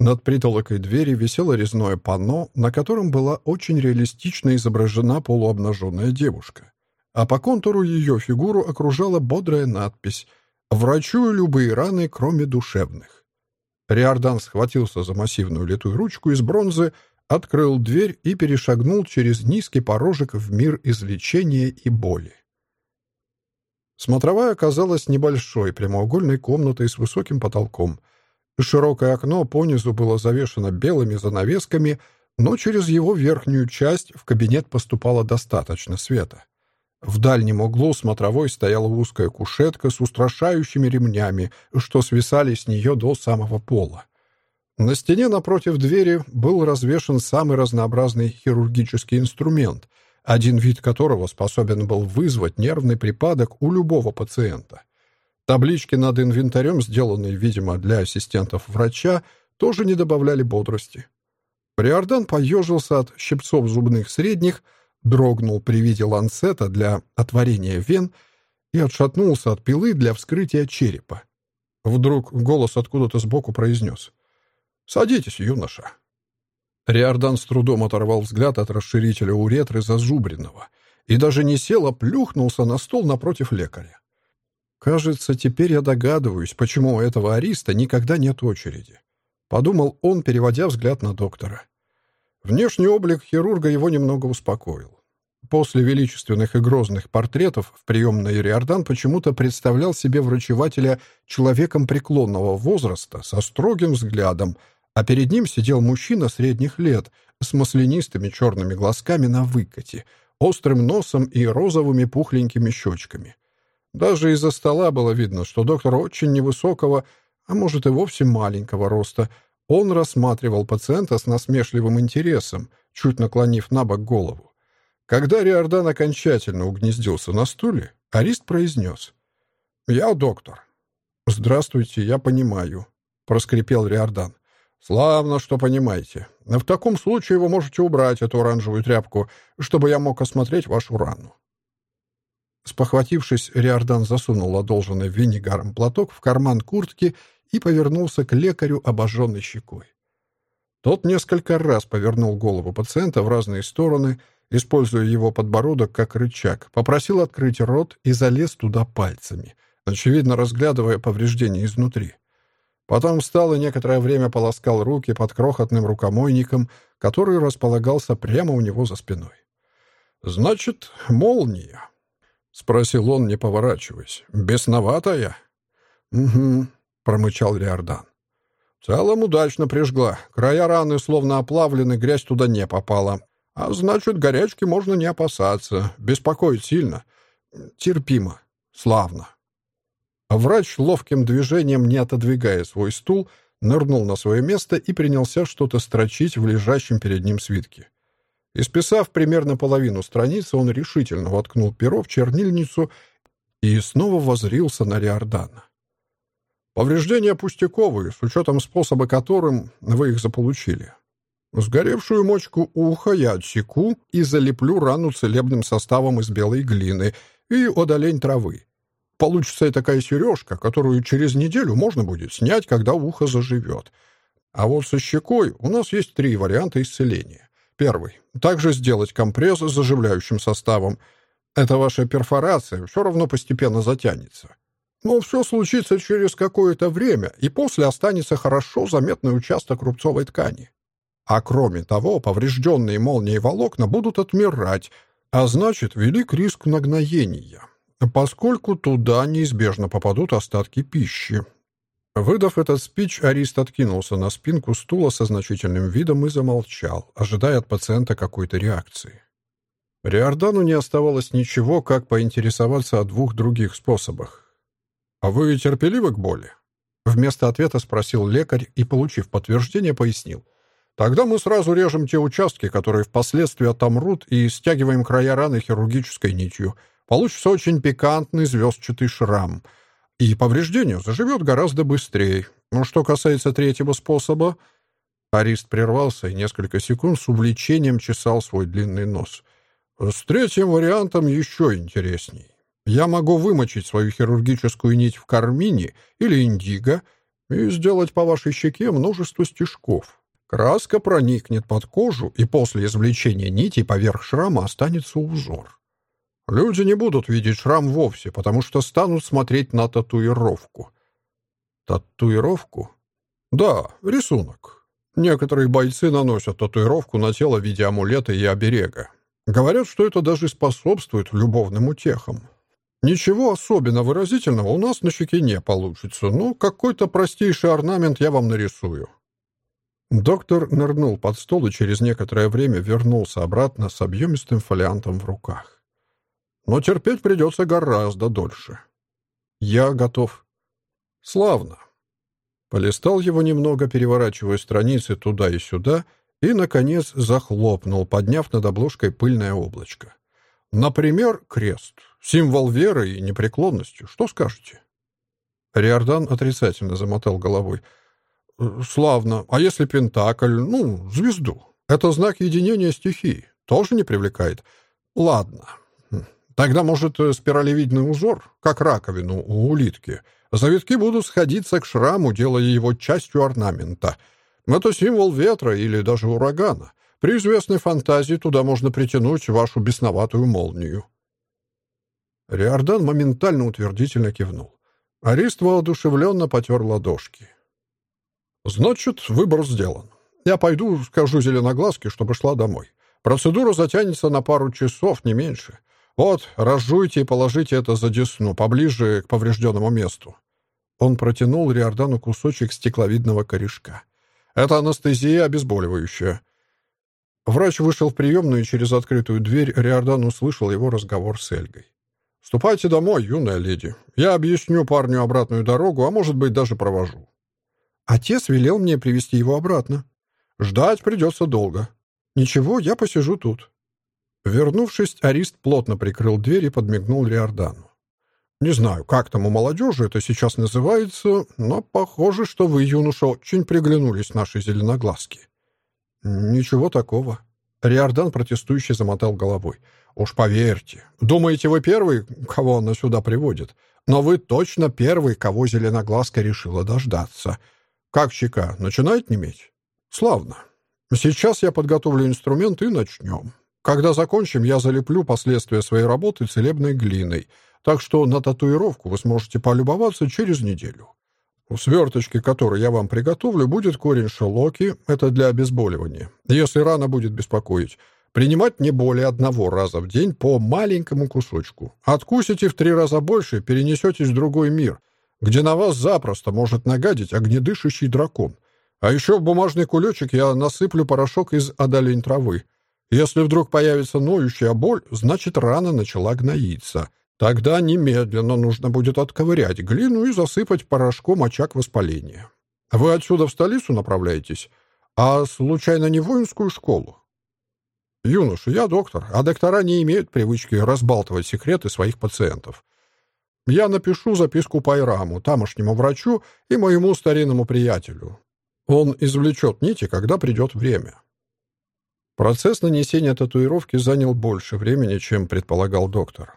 Над притолокой двери висело резное панно, на котором была очень реалистично изображена полуобнаженная девушка. А по контуру ее фигуру окружала бодрая надпись «Врачую любые раны, кроме душевных». Риордан схватился за массивную литую ручку из бронзы, открыл дверь и перешагнул через низкий порожек в мир излечения и боли. Смотровая оказалась небольшой прямоугольной комнатой с высоким потолком — Широкое окно понизу было завешено белыми занавесками, но через его верхнюю часть в кабинет поступало достаточно света. В дальнем углу смотровой стояла узкая кушетка с устрашающими ремнями, что свисали с нее до самого пола. На стене напротив двери был развешен самый разнообразный хирургический инструмент, один вид которого способен был вызвать нервный припадок у любого пациента — Таблички над инвентарем, сделанные, видимо, для ассистентов врача, тоже не добавляли бодрости. Приордан поежился от щипцов зубных средних, дрогнул при виде ланцета для отворения вен и отшатнулся от пилы для вскрытия черепа. Вдруг голос откуда-то сбоку произнес. «Садитесь, юноша». Риордан с трудом оторвал взгляд от расширителя уретры зазубренного и даже не сел, а плюхнулся на стол напротив лекаря. «Кажется, теперь я догадываюсь, почему у этого ариста никогда нет очереди», — подумал он, переводя взгляд на доктора. Внешний облик хирурга его немного успокоил. После величественных и грозных портретов в приемной Риордан почему-то представлял себе врачевателя человеком преклонного возраста со строгим взглядом, а перед ним сидел мужчина средних лет с маслянистыми черными глазками на выкате, острым носом и розовыми пухленькими щечками. Даже из-за стола было видно, что доктор очень невысокого, а может и вовсе маленького роста. Он рассматривал пациента с насмешливым интересом, чуть наклонив на бок голову. Когда Риордан окончательно угнездился на стуле, Арист произнес. «Я доктор». «Здравствуйте, я понимаю», — проскрипел Риордан. «Славно, что понимаете. В таком случае вы можете убрать эту оранжевую тряпку, чтобы я мог осмотреть вашу рану». Спохватившись, Риордан засунул одолженный винегаром платок в карман куртки и повернулся к лекарю обожженной щекой. Тот несколько раз повернул голову пациента в разные стороны, используя его подбородок как рычаг, попросил открыть рот и залез туда пальцами, очевидно разглядывая повреждения изнутри. Потом встал и некоторое время полоскал руки под крохотным рукомойником, который располагался прямо у него за спиной. «Значит, молния», — спросил он, не поворачиваясь. «Бесноватая?» «Угу», — промычал Риордан. «В целом удачно прижгла. Края раны словно оплавлены, грязь туда не попала. А значит, горячки можно не опасаться. Беспокоит сильно. Терпимо. Славно. Врач ловким движением, не отодвигая свой стул, нырнул на свое место и принялся что-то строчить в лежащем перед ним свитке. Исписав примерно половину страницы, он решительно воткнул перо в чернильницу и снова возрился на Риордана. «Повреждения пустяковые, с учетом способа которым вы их заполучили. Сгоревшую мочку уха я отсеку и залеплю рану целебным составом из белой глины и одолень травы. Получится и такая сережка, которую через неделю можно будет снять, когда ухо заживет. А вот со щекой у нас есть три варианта исцеления. Первый. Также сделать компресс с заживляющим составом. Это ваша перфорация все равно постепенно затянется. Но все случится через какое-то время, и после останется хорошо заметный участок рубцовой ткани. А кроме того, поврежденные молнией волокна будут отмирать, а значит, велик риск нагноения поскольку туда неизбежно попадут остатки пищи. Выдав этот спич, Арист откинулся на спинку стула со значительным видом и замолчал, ожидая от пациента какой-то реакции. Риордану не оставалось ничего, как поинтересоваться о двух других способах. «А вы терпеливы к боли?» Вместо ответа спросил лекарь и, получив подтверждение, пояснил. «Тогда мы сразу режем те участки, которые впоследствии отомрут, и стягиваем края раны хирургической нитью. Получится очень пикантный звездчатый шрам. И повреждение заживет гораздо быстрее. Но что касается третьего способа... Арист прервался и несколько секунд с увлечением чесал свой длинный нос. С третьим вариантом еще интересней. Я могу вымочить свою хирургическую нить в кармине или индиго и сделать по вашей щеке множество стежков. Краска проникнет под кожу, и после извлечения нити поверх шрама останется узор. Люди не будут видеть шрам вовсе, потому что станут смотреть на татуировку. Татуировку? Да, рисунок. Некоторые бойцы наносят татуировку на тело в виде амулета и оберега. Говорят, что это даже способствует любовным утехам. Ничего особенно выразительного у нас на щеке не получится, но какой-то простейший орнамент я вам нарисую. Доктор нырнул под стол и через некоторое время вернулся обратно с объемистым фолиантом в руках но терпеть придется гораздо дольше. Я готов. Славно. Полистал его немного, переворачивая страницы туда и сюда, и, наконец, захлопнул, подняв над обложкой пыльное облачко. Например, крест. Символ веры и непреклонности. Что скажете? Риордан отрицательно замотал головой. «Славно. А если пентакль? Ну, звезду. Это знак единения стихий. Тоже не привлекает? Ладно, Тогда, может, э, спиралевидный узор, как раковину у улитки. Завитки будут сходиться к шраму, делая его частью орнамента. Это символ ветра или даже урагана. При известной фантазии туда можно притянуть вашу бесноватую молнию. Риордан моментально утвердительно кивнул. Арист воодушевленно потер ладошки. «Значит, выбор сделан. Я пойду, скажу зеленоглазке, чтобы шла домой. Процедура затянется на пару часов, не меньше. «Вот, разжуйте и положите это за десну, поближе к поврежденному месту». Он протянул Риордану кусочек стекловидного корешка. «Это анестезия обезболивающая». Врач вышел в приемную, и через открытую дверь Риордан услышал его разговор с Эльгой. «Ступайте домой, юная леди. Я объясню парню обратную дорогу, а может быть, даже провожу». Отец велел мне привести его обратно. Ждать придется долго. Ничего, я посижу тут. Вернувшись, Арист плотно прикрыл дверь и подмигнул Риордану. «Не знаю, как там у молодежи это сейчас называется, но похоже, что вы, юноша, очень приглянулись нашей зеленоглазки». «Ничего такого». Риордан протестующий замотал головой. «Уж поверьте. Думаете, вы первый, кого она сюда приводит? Но вы точно первый, кого зеленоглазка решила дождаться. Как щека, начинает неметь?» «Славно. Сейчас я подготовлю инструмент и начнем». Когда закончим, я залеплю последствия своей работы целебной глиной, так что на татуировку вы сможете полюбоваться через неделю. В сверточке, который я вам приготовлю, будет корень шелоки, это для обезболивания, если рана будет беспокоить. Принимать не более одного раза в день по маленькому кусочку. Откусите в три раза больше, перенесетесь в другой мир, где на вас запросто может нагадить огнедышащий дракон. А еще в бумажный кулечек я насыплю порошок из одолень травы. Если вдруг появится ноющая боль, значит, рана начала гноиться. Тогда немедленно нужно будет отковырять глину и засыпать порошком очаг воспаления. Вы отсюда в столицу направляетесь? А случайно не в воинскую школу? Юноша, я доктор, а доктора не имеют привычки разбалтывать секреты своих пациентов. Я напишу записку Пайраму, тамошнему врачу и моему старинному приятелю. Он извлечет нити, когда придет время. Процесс нанесения татуировки занял больше времени, чем предполагал доктор.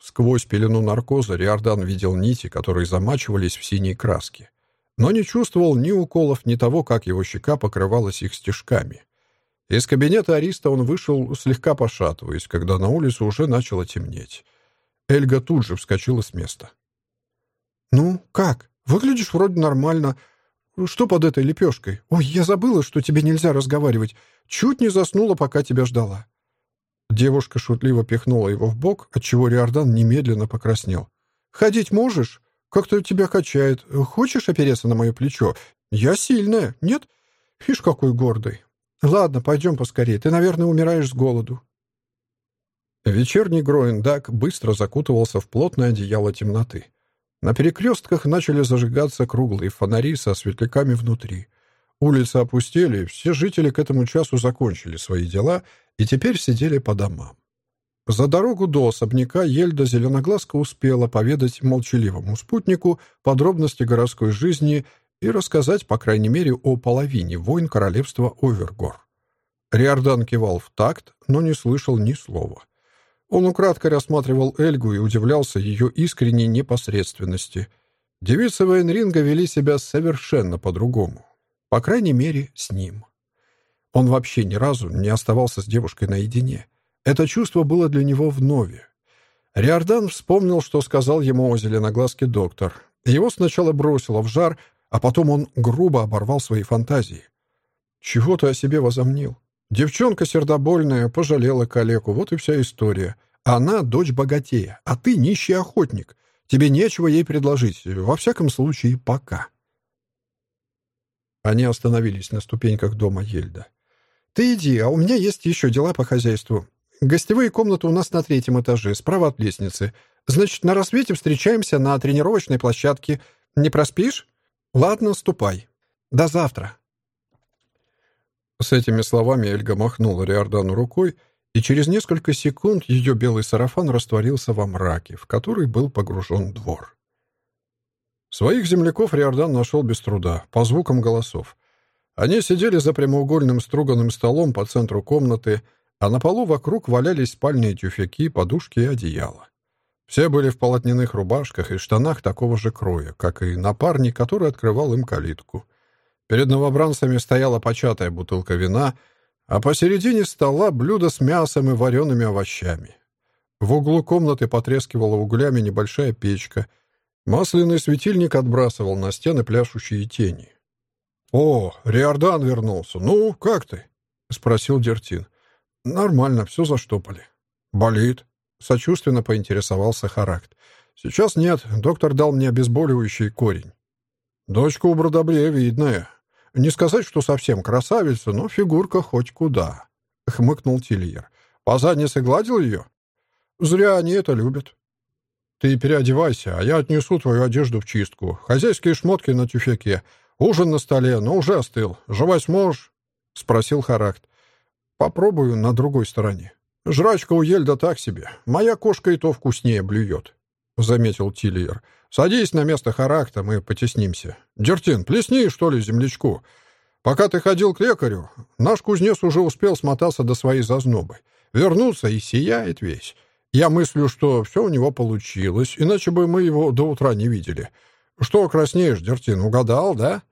Сквозь пелену наркоза Риордан видел нити, которые замачивались в синей краске, но не чувствовал ни уколов, ни того, как его щека покрывалась их стежками. Из кабинета Ариста он вышел, слегка пошатываясь, когда на улице уже начало темнеть. Эльга тут же вскочила с места. «Ну, как? Выглядишь вроде нормально. Что под этой лепешкой? Ой, я забыла, что тебе нельзя разговаривать. Чуть не заснула, пока тебя ждала». Девушка шутливо пихнула его в бок, отчего Риордан немедленно покраснел. «Ходить можешь? Как-то тебя качает. Хочешь опереться на мое плечо? Я сильная, нет? Ишь, какой гордый. Ладно, пойдем поскорее. Ты, наверное, умираешь с голоду». Вечерний Гроиндак быстро закутывался в плотное одеяло темноты. На перекрестках начали зажигаться круглые фонари со светляками внутри. Улицы опустели, все жители к этому часу закончили свои дела и теперь сидели по домам. За дорогу до особняка Ельда Зеленоглазка успела поведать молчаливому спутнику подробности городской жизни и рассказать, по крайней мере, о половине войн королевства Овергор. Риордан кивал в такт, но не слышал ни слова. Он украдкой рассматривал Эльгу и удивлялся ее искренней непосредственности. Девицы Вейнринга вели себя совершенно по-другому. По крайней мере, с ним. Он вообще ни разу не оставался с девушкой наедине. Это чувство было для него вновь. Риордан вспомнил, что сказал ему о зеленоглазке доктор. Его сначала бросило в жар, а потом он грубо оборвал свои фантазии. «Чего ты о себе возомнил? Девчонка сердобольная, пожалела калеку, вот и вся история. Она дочь богатея, а ты нищий охотник. Тебе нечего ей предложить, во всяком случае, пока». Они остановились на ступеньках дома Ельда. «Ты иди, а у меня есть еще дела по хозяйству. Гостевые комнаты у нас на третьем этаже, справа от лестницы. Значит, на рассвете встречаемся на тренировочной площадке. Не проспишь? Ладно, ступай. До завтра». С этими словами Эльга махнула Риордану рукой, и через несколько секунд ее белый сарафан растворился во мраке, в который был погружен двор. Своих земляков Риордан нашел без труда, по звукам голосов. Они сидели за прямоугольным струганным столом по центру комнаты, а на полу вокруг валялись спальные тюфяки, подушки и одеяла. Все были в полотняных рубашках и штанах такого же кроя, как и напарник, который открывал им калитку — Перед новобранцами стояла початая бутылка вина, а посередине стола блюдо с мясом и вареными овощами. В углу комнаты потрескивала углями небольшая печка. Масляный светильник отбрасывал на стены пляшущие тени. «О, Риордан вернулся. Ну, как ты?» — спросил Дертин. «Нормально, все заштопали». «Болит?» — сочувственно поинтересовался Характ. «Сейчас нет. Доктор дал мне обезболивающий корень». «Дочка у Бродобрея видная. Не сказать, что совсем красавица, но фигурка хоть куда», — хмыкнул Тильер. «По заднице гладил ее?» «Зря они это любят». «Ты переодевайся, а я отнесу твою одежду в чистку. Хозяйские шмотки на тюфяке. Ужин на столе, но уже остыл. Жевать сможешь?» — спросил Характ. «Попробую на другой стороне. Жрачка у Ельда так себе. Моя кошка и то вкуснее блюет», — заметил Тильер. Садись на место Характа, мы потеснимся. Дертин, плесни, что ли, землячку. Пока ты ходил к лекарю, наш кузнец уже успел смотаться до своей зазнобы. Вернулся и сияет весь. Я мыслю, что все у него получилось, иначе бы мы его до утра не видели. Что краснеешь, Дертин, угадал, да?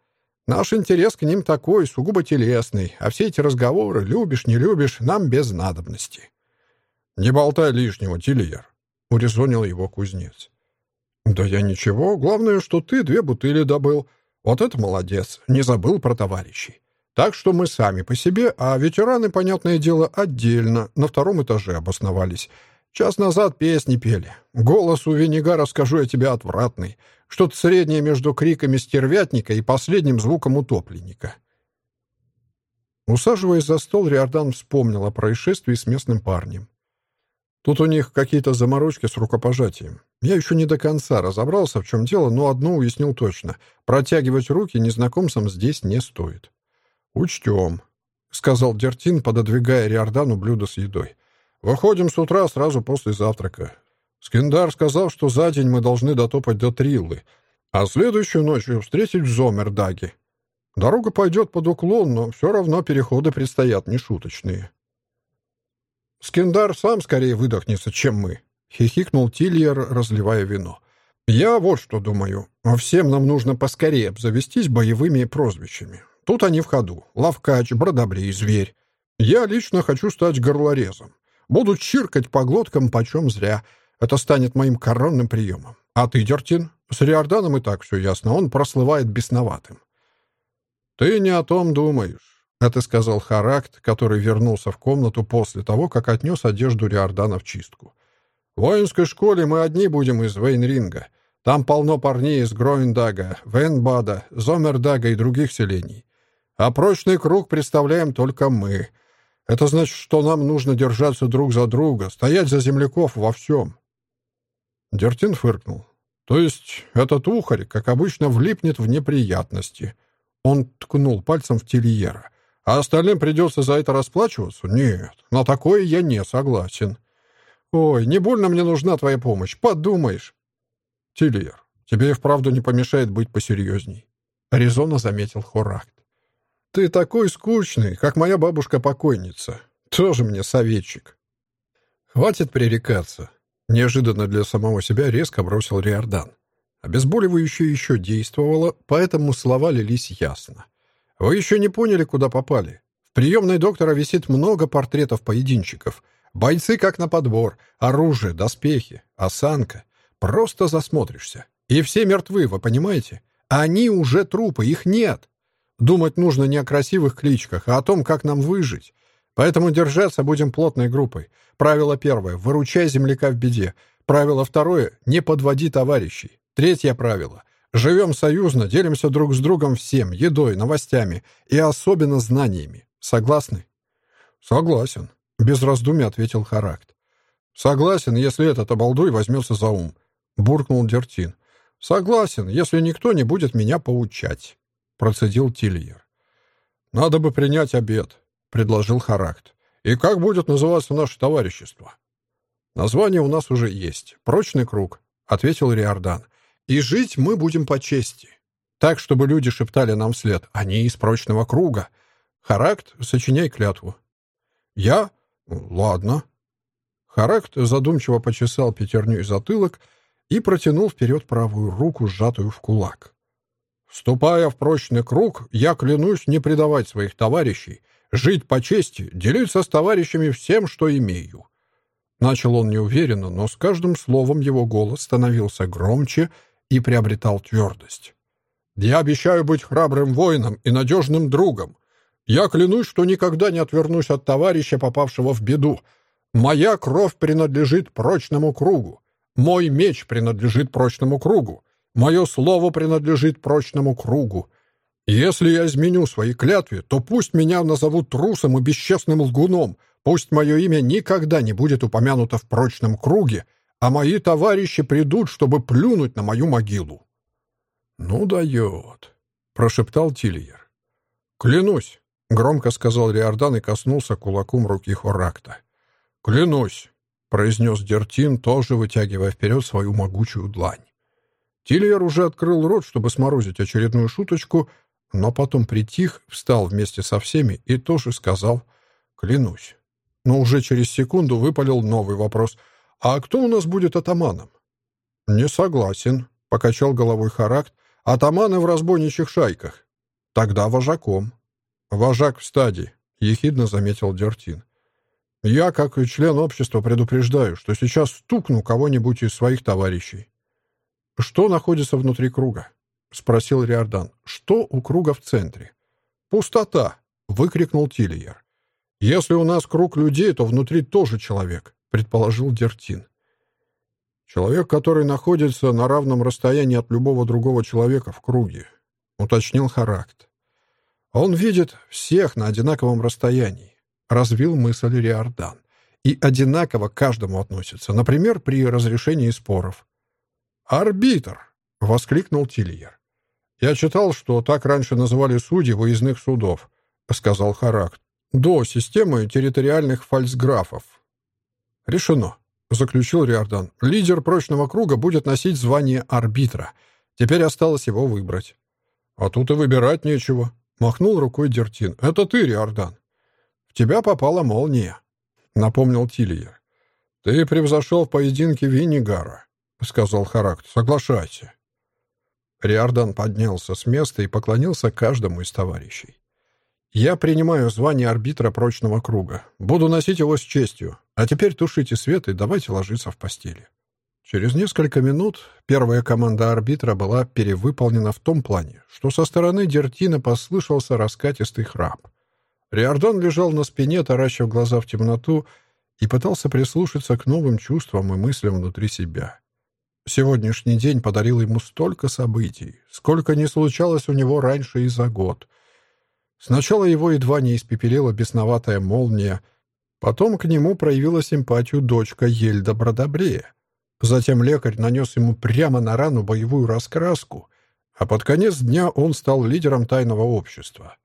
Наш интерес к ним такой, сугубо телесный, а все эти разговоры, любишь, не любишь, нам без надобности. «Не болтай лишнего, Тильер», — урезонил его кузнец. «Да я ничего. Главное, что ты две бутыли добыл. Вот это молодец. Не забыл про товарищей. Так что мы сами по себе, а ветераны, понятное дело, отдельно, на втором этаже обосновались. Час назад песни пели. Голос у Венегара, скажу я тебе, отвратный. Что-то среднее между криками стервятника и последним звуком утопленника». Усаживаясь за стол, Риордан вспомнил о происшествии с местным парнем. Тут у них какие-то заморочки с рукопожатием. Я еще не до конца разобрался, в чем дело, но одно уяснил точно. Протягивать руки незнакомцам здесь не стоит. «Учтем», — сказал Дертин, пододвигая Риордану блюдо с едой. «Выходим с утра сразу после завтрака. Скиндар сказал, что за день мы должны дотопать до Триллы, а следующую ночью встретить в Зомердаге. Дорога пойдет под уклон, но все равно переходы предстоят нешуточные. Скиндар сам скорее выдохнется, чем мы», — хихикнул Тильер, разливая вино. «Я вот что думаю. Всем нам нужно поскорее обзавестись боевыми прозвищами. Тут они в ходу. Лавкач, Бродобрей, Зверь. Я лично хочу стать горлорезом. Буду чиркать по глоткам почем зря. Это станет моим коронным приемом. А ты, Дертин? С Риорданом и так все ясно. Он прослывает бесноватым». «Ты не о том думаешь. Это сказал Характ, который вернулся в комнату после того, как отнес одежду Риордана в чистку. «В воинской школе мы одни будем из Вейнринга. Там полно парней из Гроиндага, Вейнбада, Зомердага и других селений. А прочный круг представляем только мы. Это значит, что нам нужно держаться друг за друга, стоять за земляков во всем». Дертин фыркнул. «То есть этот ухарь, как обычно, влипнет в неприятности». Он ткнул пальцем в Тильера. А остальным придется за это расплачиваться? Нет, на такое я не согласен. Ой, не больно мне нужна твоя помощь, подумаешь. Тильер, тебе и вправду не помешает быть посерьезней. Резонно заметил Хоракт. Ты такой скучный, как моя бабушка-покойница. Тоже мне советчик. Хватит пререкаться. Неожиданно для самого себя резко бросил Риордан. Обезболивающее еще действовало, поэтому слова лились ясно. Вы еще не поняли, куда попали. В приемной доктора висит много портретов поединчиков. Бойцы как на подбор. Оружие, доспехи, осанка. Просто засмотришься. И все мертвы, вы понимаете? Они уже трупы, их нет. Думать нужно не о красивых кличках, а о том, как нам выжить. Поэтому держаться будем плотной группой. Правило первое — выручай земляка в беде. Правило второе — не подводи товарищей. Третье правило — Живем союзно, делимся друг с другом всем, едой, новостями и особенно знаниями. Согласны? Согласен, без раздумий ответил Характ. Согласен, если этот обалдуй возьмется за ум, буркнул Дертин. Согласен, если никто не будет меня поучать, процедил Тильер. Надо бы принять обед, предложил Характ. И как будет называться наше товарищество? Название у нас уже есть. Прочный круг, ответил Риордан. И жить мы будем по чести. Так, чтобы люди шептали нам вслед. Они из прочного круга. Характ, сочиняй клятву. Я? Ладно. Характ задумчиво почесал пятерню и затылок и протянул вперед правую руку, сжатую в кулак. Вступая в прочный круг, я клянусь не предавать своих товарищей, жить по чести, делиться с товарищами всем, что имею. Начал он неуверенно, но с каждым словом его голос становился громче и приобретал твердость. «Я обещаю быть храбрым воином и надежным другом. Я клянусь, что никогда не отвернусь от товарища, попавшего в беду. Моя кровь принадлежит прочному кругу. Мой меч принадлежит прочному кругу. Мое слово принадлежит прочному кругу. Если я изменю свои клятвы, то пусть меня назовут трусом и бесчестным лгуном, пусть мое имя никогда не будет упомянуто в прочном круге, а мои товарищи придут, чтобы плюнуть на мою могилу». «Ну дает», — прошептал Тильер. «Клянусь», — громко сказал Риордан и коснулся кулаком руки Хоракта. «Клянусь», — произнес Дертин, тоже вытягивая вперед свою могучую длань. Тильер уже открыл рот, чтобы сморозить очередную шуточку, но потом притих, встал вместе со всеми и тоже сказал «клянусь». Но уже через секунду выпалил новый вопрос — «А кто у нас будет атаманом?» «Не согласен», — покачал головой Характ. «Атаманы в разбойничьих шайках». «Тогда вожаком». «Вожак в стадии», — ехидно заметил Дертин. «Я, как член общества, предупреждаю, что сейчас стукну кого-нибудь из своих товарищей». «Что находится внутри круга?» — спросил Риордан. «Что у круга в центре?» «Пустота!» — выкрикнул Тильер. «Если у нас круг людей, то внутри тоже человек предположил Дертин. Человек, который находится на равном расстоянии от любого другого человека в круге, уточнил Характ. Он видит всех на одинаковом расстоянии, развил мысль Риордан, и одинаково к каждому относится, например, при разрешении споров. «Арбитр!» — воскликнул Тильер. «Я читал, что так раньше называли судьи выездных судов», — сказал Характ, «до системы территориальных фальцграфов». «Решено», — заключил Риордан. «Лидер прочного круга будет носить звание арбитра. Теперь осталось его выбрать». «А тут и выбирать нечего», — махнул рукой Дертин. «Это ты, Риордан». «В тебя попала молния», — напомнил Тильер. «Ты превзошел в поединке Виннигара», — сказал Характ. «Соглашайся». Риордан поднялся с места и поклонился каждому из товарищей. «Я принимаю звание арбитра прочного круга. Буду носить его с честью. А теперь тушите свет и давайте ложиться в постели». Через несколько минут первая команда арбитра была перевыполнена в том плане, что со стороны Дертина послышался раскатистый храп. Риордан лежал на спине, таращив глаза в темноту, и пытался прислушаться к новым чувствам и мыслям внутри себя. Сегодняшний день подарил ему столько событий, сколько не случалось у него раньше и за год. Сначала его едва не испепелила бесноватая молния, потом к нему проявила симпатию дочка Ельда Бродобрея, Затем лекарь нанес ему прямо на рану боевую раскраску, а под конец дня он стал лидером тайного общества.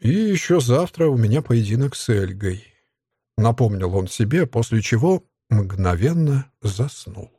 «И еще завтра у меня поединок с Эльгой», — напомнил он себе, после чего мгновенно заснул.